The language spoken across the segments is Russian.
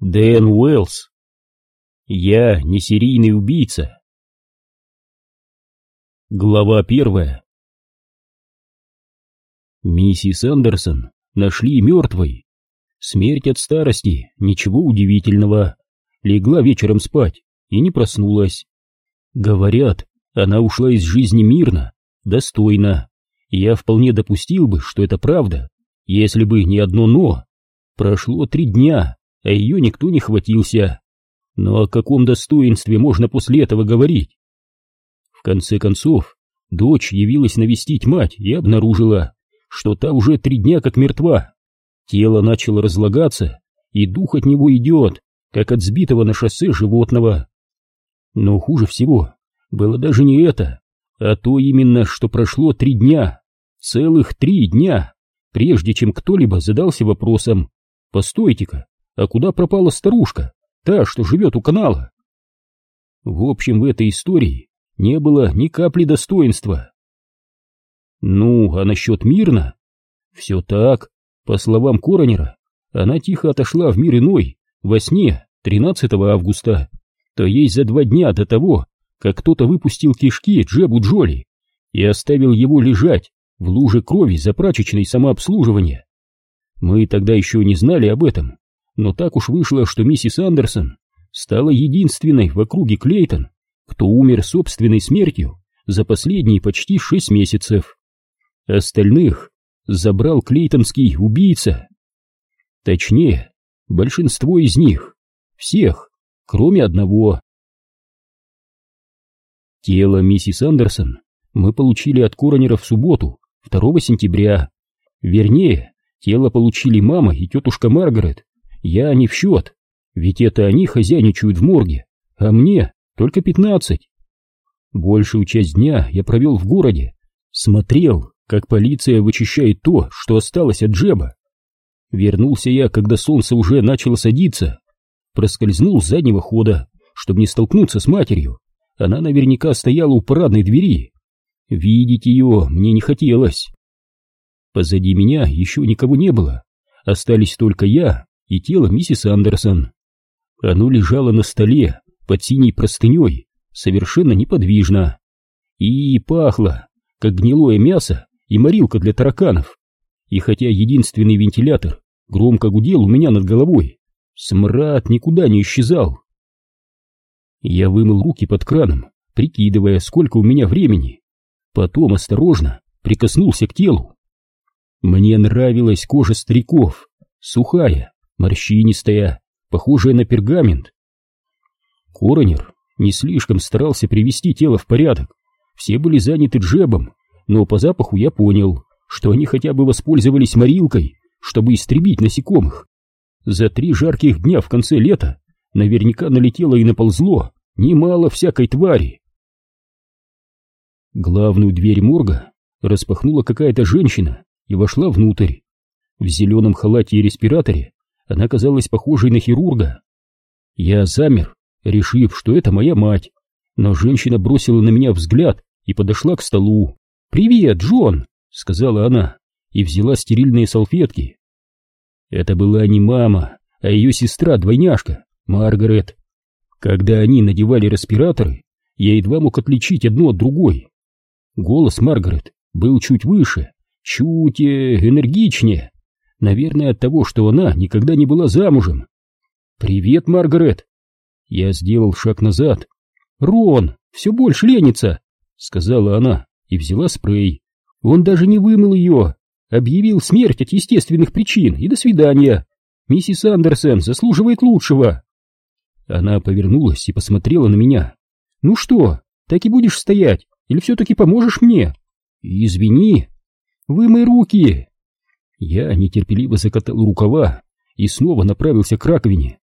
Дэн Уэллс. Я не серийный убийца. Глава первая. Миссис Андерсон нашли мертвой. Смерть от старости, ничего удивительного. Легла вечером спать и не проснулась. Говорят, она ушла из жизни мирно, достойно. Я вполне допустил бы, что это правда, если бы не одно «но». Прошло три дня, а ее никто не хватился. Но о каком достоинстве можно после этого говорить? В конце концов, дочь явилась навестить мать и обнаружила, что та уже три дня как мертва. Тело начало разлагаться, и дух от него идет, как от сбитого на шоссе животного. Но хуже всего было даже не это, а то именно, что прошло три дня, целых три дня, прежде чем кто-либо задался вопросом, постойте-ка, а куда пропала старушка, та, что живет у канала? В общем, в этой истории не было ни капли достоинства. Ну, а насчет мирно? Все так. По словам Коронера, она тихо отошла в мир иной во сне 13 августа, то есть за два дня до того, как кто-то выпустил кишки Джебу Джоли и оставил его лежать в луже крови за прачечной самообслуживания. Мы тогда еще не знали об этом, но так уж вышло, что миссис Андерсон стала единственной в округе Клейтон, кто умер собственной смертью за последние почти шесть месяцев. Остальных забрал клейтонский убийца. Точнее, большинство из них, всех, кроме одного. Тело миссис Андерсон мы получили от коронера в субботу, 2 сентября. Вернее, тело получили мама и тетушка Маргарет я не в счет, ведь это они хозяйничают в морге, а мне только пятнадцать. Большую часть дня я провел в городе, смотрел, как полиция вычищает то, что осталось от Джеба. Вернулся я, когда солнце уже начало садиться, проскользнул с заднего хода, чтобы не столкнуться с матерью. Она наверняка стояла у парадной двери. Видеть ее мне не хотелось. Позади меня еще никого не было, остались только я и тело миссис Андерсон. Оно лежало на столе под синей простыней, совершенно неподвижно. И пахло, как гнилое мясо и морилка для тараканов. И хотя единственный вентилятор громко гудел у меня над головой, смрад никуда не исчезал. Я вымыл руки под краном, прикидывая, сколько у меня времени. Потом осторожно прикоснулся к телу. Мне нравилась кожа стариков, сухая, морщинистая, похожая на пергамент. Коронер не слишком старался привести тело в порядок. Все были заняты джебом, но по запаху я понял, что они хотя бы воспользовались морилкой, чтобы истребить насекомых. За три жарких дня в конце лета наверняка налетело и наползло немало всякой твари. Главную дверь морга распахнула какая-то женщина и вошла внутрь. В зеленом халате и респираторе она казалась похожей на хирурга. Я замер, решив, что это моя мать, но женщина бросила на меня взгляд и подошла к столу. «Привет, Джон!» — сказала она и взяла стерильные салфетки. Это была не мама, а ее сестра-двойняшка, Маргарет. Когда они надевали респираторы, я едва мог отличить одно от другой. Голос Маргарет был чуть выше, чуть э, энергичнее, Наверное, от того, что она никогда не была замужем. «Привет, Маргарет!» Я сделал шаг назад. «Рон, все больше ленится!» — сказала она и взяла спрей. «Он даже не вымыл ее, объявил смерть от естественных причин и до свидания. Миссис Андерсон заслуживает лучшего!» Она повернулась и посмотрела на меня. «Ну что, так и будешь стоять, или все-таки поможешь мне?» «Извини!» «Вымой руки!» Я нетерпеливо закатал рукава и снова направился к раковине.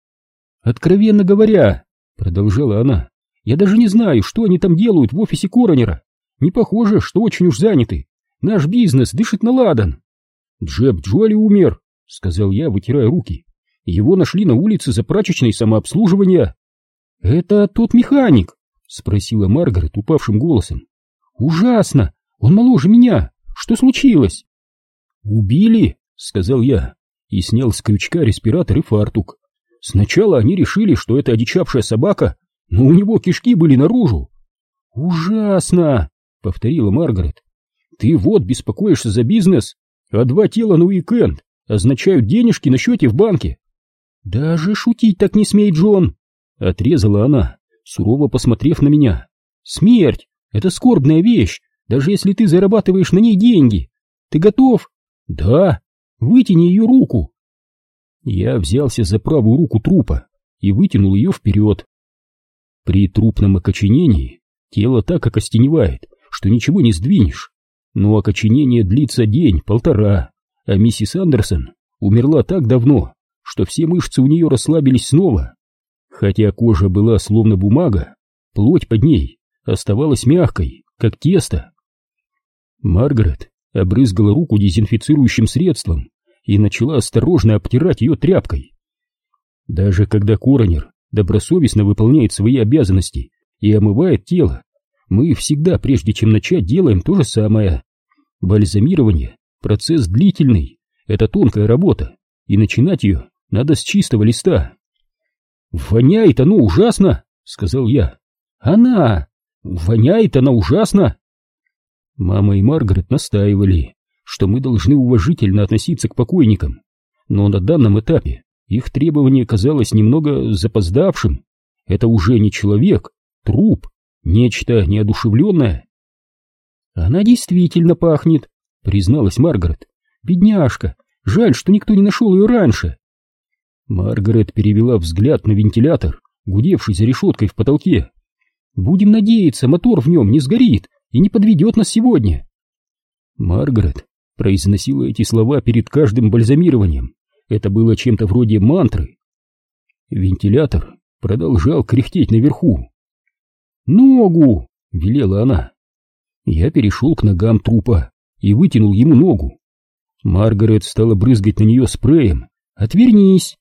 «Откровенно говоря», — продолжала она, — «я даже не знаю, что они там делают в офисе коронера. Не похоже, что очень уж заняты. Наш бизнес дышит на ладан». «Джеб Джоли умер», — сказал я, вытирая руки. «Его нашли на улице за прачечной самообслуживания». «Это тот механик?» — спросила Маргарет упавшим голосом. «Ужасно! Он моложе меня! Что случилось?» «Убили?» — сказал я и снял с крючка респиратор и фартук. Сначала они решили, что это одичавшая собака, но у него кишки были наружу. «Ужасно!» — повторила Маргарет. «Ты вот беспокоишься за бизнес, а два тела на уикенд означают денежки на счете в банке». «Даже шутить так не смей, Джон!» — отрезала она, сурово посмотрев на меня. «Смерть — это скорбная вещь, даже если ты зарабатываешь на ней деньги. Ты готов?» «Да. Вытяни ее руку». Я взялся за правую руку трупа и вытянул ее вперед. При трупном окоченении тело так окостеневает, что ничего не сдвинешь. Но окоченение длится день-полтора, а миссис Андерсон умерла так давно, что все мышцы у нее расслабились снова. Хотя кожа была словно бумага, плоть под ней оставалась мягкой, как тесто. Маргарет обрызгала руку дезинфицирующим средством и начала осторожно обтирать ее тряпкой. Даже когда коронер добросовестно выполняет свои обязанности и омывает тело, мы всегда, прежде чем начать, делаем то же самое. Бальзамирование — процесс длительный, это тонкая работа, и начинать ее надо с чистого листа. «Воняет оно ужасно!» — сказал я. «Она! Воняет она ужасно!» Мама и Маргарет настаивали, что мы должны уважительно относиться к покойникам, но на данном этапе их требование казалось немного запоздавшим. Это уже не человек, труп, нечто неодушевленное. «Она действительно пахнет», — призналась Маргарет. «Бедняжка, жаль, что никто не нашел ее раньше». Маргарет перевела взгляд на вентилятор, гудевший за решеткой в потолке. «Будем надеяться, мотор в нем не сгорит и не подведет нас сегодня». Маргарет произносила эти слова перед каждым бальзамированием. Это было чем-то вроде мантры. Вентилятор продолжал кряхтеть наверху. «Ногу!» — велела она. Я перешел к ногам трупа и вытянул ему ногу. Маргарет стала брызгать на нее спреем. «Отвернись!»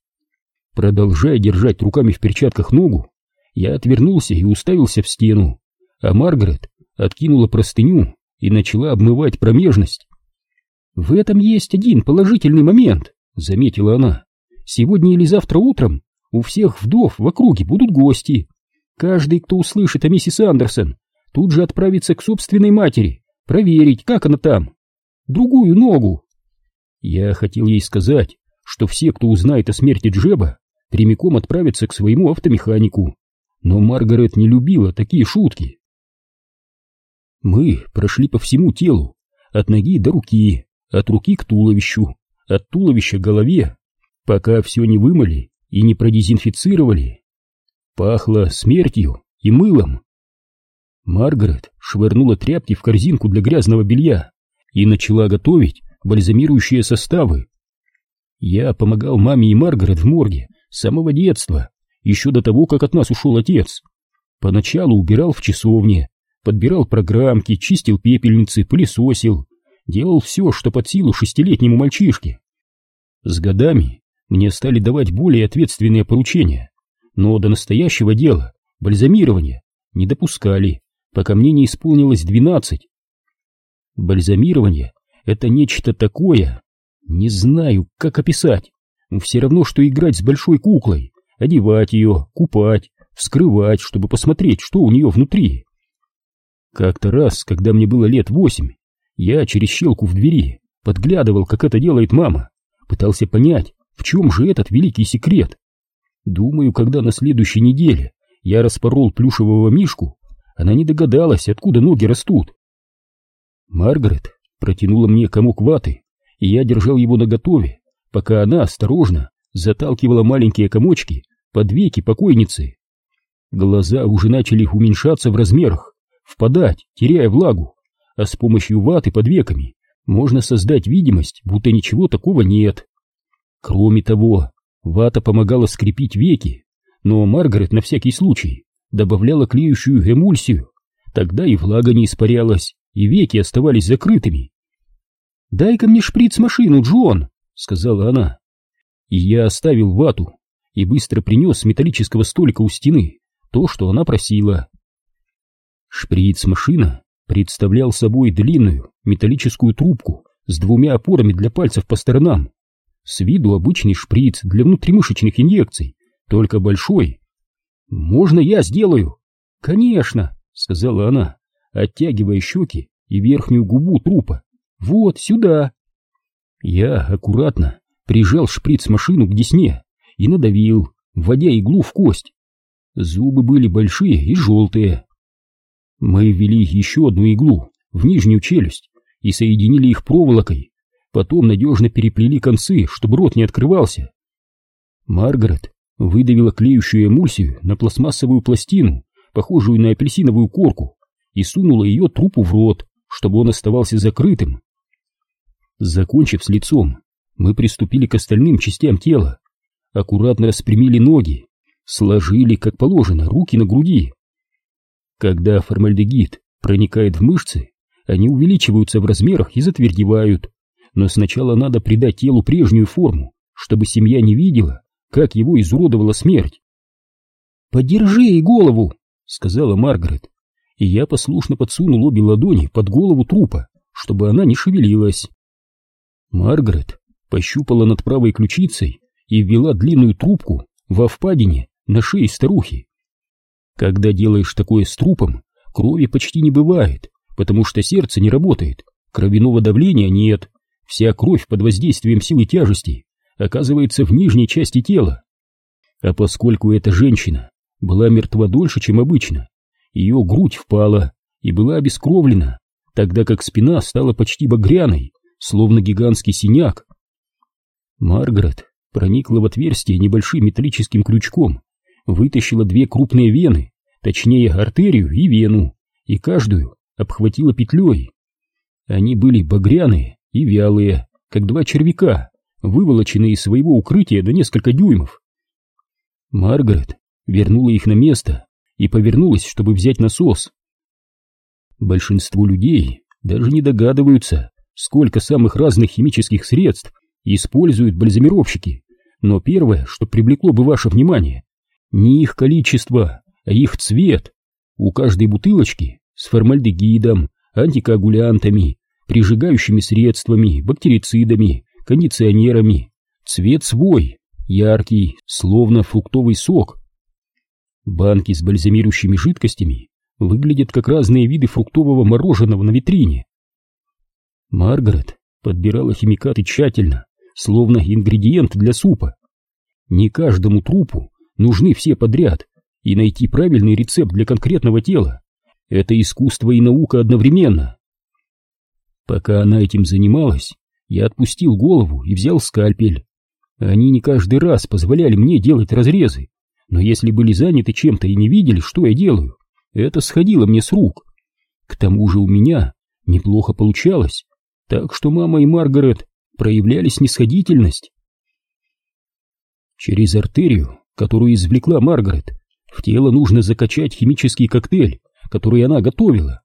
Продолжая держать руками в перчатках ногу, я отвернулся и уставился в стену, а Маргарет откинула простыню и начала обмывать промежность. «В этом есть один положительный момент», — заметила она. «Сегодня или завтра утром у всех вдов в округе будут гости. Каждый, кто услышит о миссис Андерсон, тут же отправится к собственной матери, проверить, как она там. Другую ногу». Я хотел ей сказать, что все, кто узнает о смерти Джеба, прямиком отправятся к своему автомеханику. Но Маргарет не любила такие шутки. Мы прошли по всему телу, от ноги до руки, от руки к туловищу, от туловища к голове, пока все не вымыли и не продезинфицировали. Пахло смертью и мылом. Маргарет швырнула тряпки в корзинку для грязного белья и начала готовить бальзамирующие составы. Я помогал маме и Маргарет в морге с самого детства, еще до того, как от нас ушел отец. Поначалу убирал в часовне, подбирал программки, чистил пепельницы, пылесосил, делал все, что под силу шестилетнему мальчишке. С годами мне стали давать более ответственные поручения, но до настоящего дела, бальзамирования, не допускали, пока мне не исполнилось двенадцать. Бальзамирование — это нечто такое, не знаю, как описать, все равно, что играть с большой куклой, одевать ее, купать, вскрывать, чтобы посмотреть, что у нее внутри. Как-то раз, когда мне было лет восемь, я через щелку в двери подглядывал, как это делает мама, пытался понять, в чем же этот великий секрет. Думаю, когда на следующей неделе я распорол плюшевого мишку, она не догадалась, откуда ноги растут. Маргарет протянула мне комок ваты, и я держал его наготове, пока она осторожно заталкивала маленькие комочки под веки покойницы. Глаза уже начали уменьшаться в размерах, впадать, теряя влагу а с помощью ваты под веками можно создать видимость, будто ничего такого нет. Кроме того, вата помогала скрепить веки, но Маргарет на всякий случай добавляла клеющую эмульсию, тогда и влага не испарялась, и веки оставались закрытыми. «Дай-ка мне шприц-машину, Джон!» — сказала она. И я оставил вату и быстро принес с металлического столика у стены то, что она просила. Шприц-машина представлял собой длинную металлическую трубку с двумя опорами для пальцев по сторонам. С виду обычный шприц для внутримышечных инъекций только большой. «Можно я сделаю?» «Конечно», — сказала она, оттягивая щеки и верхнюю губу трупа. «Вот, сюда!» Я аккуратно прижал шприц-машину к десне и надавил, вводя иглу в кость. Зубы были большие и желтые. Мы ввели еще одну иглу в нижнюю челюсть и соединили их проволокой, потом надежно переплели концы, чтобы рот не открывался. Маргарет выдавила клеющую эмульсию на пластмассовую пластину, похожую на апельсиновую корку, и сунула ее трупу в рот, чтобы он оставался закрытым. Закончив с лицом, мы приступили к остальным частям тела, аккуратно распрямили ноги, сложили, как положено, руки на груди. Когда формальдегид проникает в мышцы, они увеличиваются в размерах и затвердевают, но сначала надо придать телу прежнюю форму, чтобы семья не видела, как его изуродовала смерть. «Подержи ей голову!» — сказала Маргарет, и я послушно подсунул обе ладони под голову трупа, чтобы она не шевелилась. Маргарет пощупала над правой ключицей и ввела длинную трубку во впадине на шее старухи. Когда делаешь такое с трупом, крови почти не бывает, потому что сердце не работает, кровяного давления нет, вся кровь под воздействием силы тяжести оказывается в нижней части тела. А поскольку эта женщина была мертва дольше, чем обычно, ее грудь впала и была обескровлена, тогда как спина стала почти багряной, словно гигантский синяк. Маргарет проникла в отверстие небольшим металлическим крючком, вытащила две крупные вены, точнее артерию и вену, и каждую обхватила петлей. Они были багряные и вялые, как два червяка, выволоченные из своего укрытия до несколько дюймов. Маргарет вернула их на место и повернулась, чтобы взять насос. Большинство людей даже не догадываются, сколько самых разных химических средств используют бальзамировщики, но первое, что привлекло бы ваше внимание, не их количество, а их цвет. У каждой бутылочки с формальдегидом, антикоагулянтами, прижигающими средствами, бактерицидами, кондиционерами. Цвет свой, яркий, словно фруктовый сок. Банки с бальзамирующими жидкостями выглядят как разные виды фруктового мороженого на витрине. Маргарет подбирала химикаты тщательно, словно ингредиент для супа. Не каждому трупу нужны все подряд, и найти правильный рецепт для конкретного тела — это искусство и наука одновременно. Пока она этим занималась, я отпустил голову и взял скальпель. Они не каждый раз позволяли мне делать разрезы, но если были заняты чем-то и не видели, что я делаю, это сходило мне с рук. К тому же у меня неплохо получалось, так что мама и Маргарет проявляли снисходительность. Через артерию, которую извлекла Маргарет, в тело нужно закачать химический коктейль, который она готовила.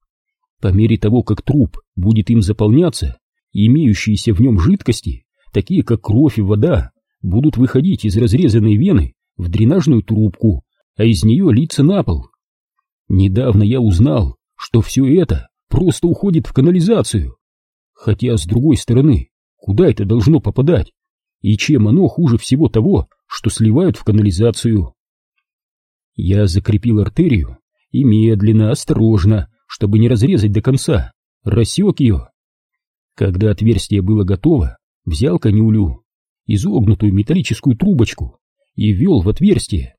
По мере того, как труп будет им заполняться, имеющиеся в нем жидкости, такие как кровь и вода, будут выходить из разрезанной вены в дренажную трубку, а из нее литься на пол. Недавно я узнал, что все это просто уходит в канализацию. Хотя, с другой стороны, куда это должно попадать? И чем оно хуже всего того, что сливают в канализацию? Я закрепил артерию и медленно, осторожно, чтобы не разрезать до конца, рассек ее. Когда отверстие было готово, взял конюлю, изогнутую металлическую трубочку, и ввел в отверстие.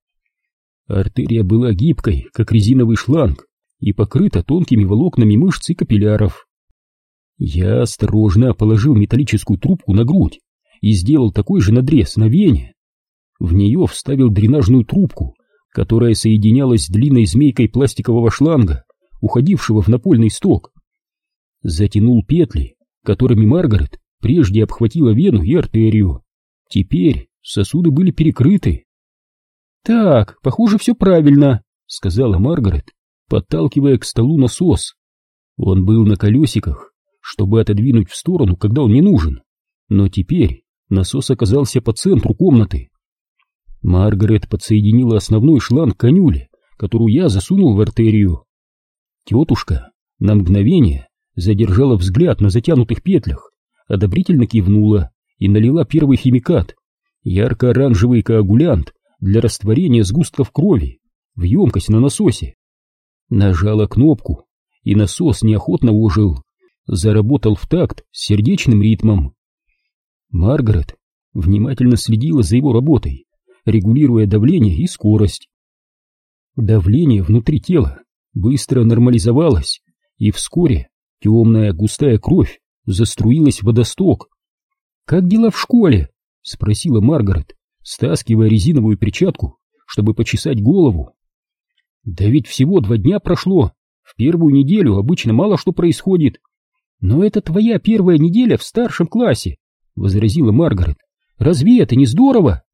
Артерия была гибкой, как резиновый шланг, и покрыта тонкими волокнами мышц и капилляров. Я осторожно положил металлическую трубку на грудь и сделал такой же надрез на вене. В нее вставил дренажную трубку, которая соединялась с длинной змейкой пластикового шланга, уходившего в напольный сток. Затянул петли, которыми Маргарет прежде обхватила вену и артерию. Теперь сосуды были перекрыты. «Так, похоже, все правильно», — сказала Маргарет, подталкивая к столу насос. Он был на колесиках, чтобы отодвинуть в сторону, когда он не нужен. Но теперь насос оказался по центру комнаты. Маргарет подсоединила основной шланг к конюле, которую я засунул в артерию. Тетушка на мгновение задержала взгляд на затянутых петлях, одобрительно кивнула и налила первый химикат, ярко-оранжевый коагулянт для растворения сгустков крови в емкость на насосе. Нажала кнопку, и насос неохотно ожил, заработал в такт с сердечным ритмом. Маргарет внимательно следила за его работой, регулируя давление и скорость. Давление внутри тела быстро нормализовалось, и вскоре темная густая кровь заструилась в водосток. «Как дела в школе?» — спросила Маргарет, стаскивая резиновую перчатку, чтобы почесать голову. «Да ведь всего два дня прошло. В первую неделю обычно мало что происходит. Но это твоя первая неделя в старшем классе», — возразила Маргарет. «Разве это не здорово?»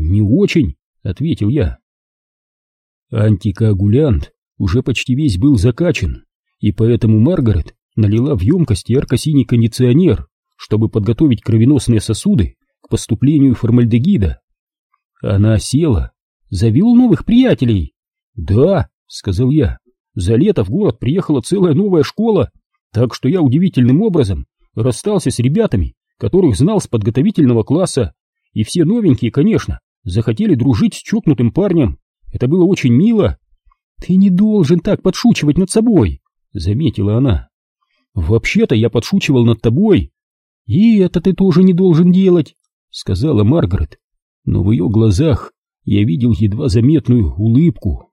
«Не очень», — ответил я. Антикоагулянт уже почти весь был закачан, и поэтому Маргарет налила в емкость ярко-синий кондиционер, чтобы подготовить кровеносные сосуды к поступлению формальдегида. Она села. Завел новых приятелей. Да, сказал я. За лето в город приехала целая новая школа, так что я удивительным образом расстался с ребятами, которых знал с подготовительного класса, и все новенькие, конечно, захотели дружить с чокнутым парнем. Это было очень мило. Ты не должен так подшучивать над собой, заметила она. Вообще-то я подшучивал над тобой. И это ты тоже не должен делать, сказала Маргарет. Но в ее глазах я видел едва заметную улыбку.